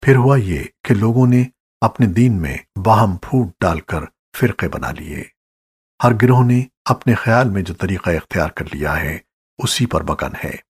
پھر ہوا یہ کہ لوگوں نے اپنے دین میں باہم پھوٹ ڈال کر فرقے بنا لیے۔ ہر گروہ نے اپنے خیال میں جو طریقہ اختیار کر لیا ہے، اسی پر بکن ہے۔